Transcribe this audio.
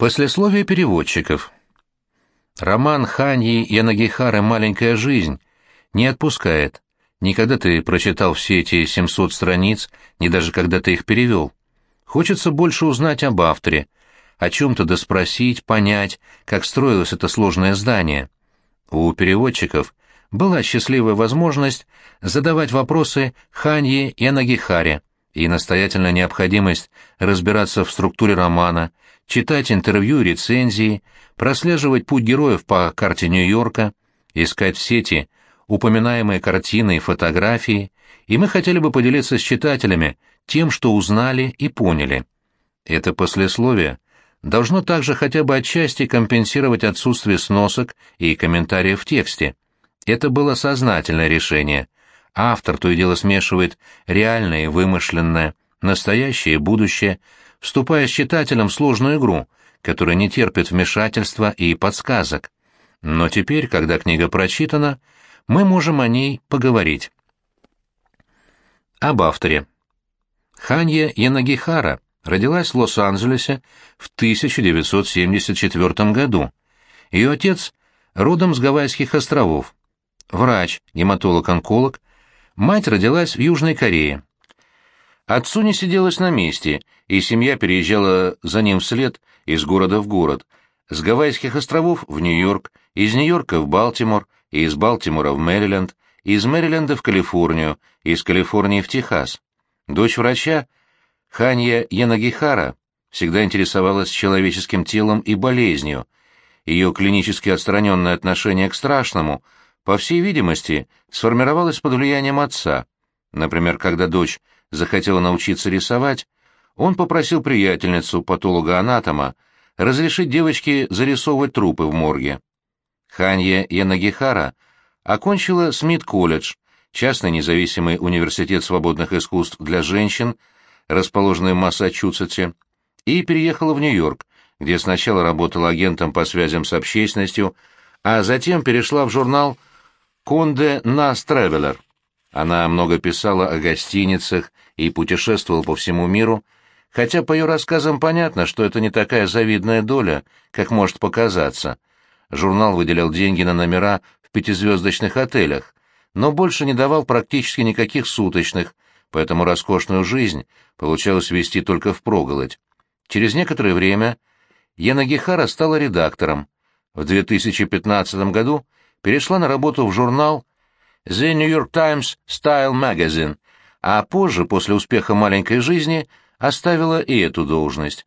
Послесловие переводчиков. Роман Ханьи Янагихары «Маленькая жизнь» не отпускает. Никогда ты прочитал все эти 700 страниц, не даже когда ты их перевел. Хочется больше узнать об авторе, о чем-то доспросить, понять, как строилось это сложное здание. У переводчиков была счастливая возможность задавать вопросы Ханье Янагихаре и настоятельная необходимость разбираться в структуре романа, читать интервью и рецензии, прослеживать путь героев по карте Нью-Йорка, искать в сети упоминаемые картины и фотографии, и мы хотели бы поделиться с читателями тем, что узнали и поняли. Это послесловие должно также хотя бы отчасти компенсировать отсутствие сносок и комментариев в тексте. Это было сознательное решение. Автор то и дело смешивает реальное и вымышленное, настоящее и будущее, вступая с читателем в сложную игру, которая не терпит вмешательства и подсказок. Но теперь, когда книга прочитана, мы можем о ней поговорить. Об авторе. Ханья Янагихара родилась в Лос-Анджелесе в 1974 году. Ее отец родом с Гавайских островов. Врач, гематолог-онколог. Мать родилась в Южной Корее. Отцу не сиделось на месте, и семья переезжала за ним вслед из города в город, с Гавайских островов в Нью-Йорк, из Нью-Йорка в Балтимор, из Балтимора в Мэриленд, из Мэриленда в Калифорнию, из Калифорнии в Техас. Дочь врача, Ханья Янагихара, всегда интересовалась человеческим телом и болезнью. Ее клинически отстраненное отношение к страшному, по всей видимости, сформировалось под влиянием отца. Например, когда дочь захотела научиться рисовать, он попросил приятельницу, патолога-анатома, разрешить девочке зарисовывать трупы в морге. Ханья Янагихара окончила Смит-колледж, частный независимый университет свободных искусств для женщин, расположенный в Массачусетсе, и переехала в Нью-Йорк, где сначала работала агентом по связям с общественностью, а затем перешла в журнал «Конде Нас Тревелер». Она много писала о гостиницах и путешествовала по всему миру, хотя по ее рассказам понятно, что это не такая завидная доля, как может показаться. Журнал выделял деньги на номера в пятизвездочных отелях, но больше не давал практически никаких суточных, поэтому роскошную жизнь получалось вести только впроголодь. Через некоторое время Яна Гехара стала редактором. В 2015 году перешла на работу в журнал The New York Times Style Magazine, а позже, после успеха «Маленькой жизни», оставила и эту должность.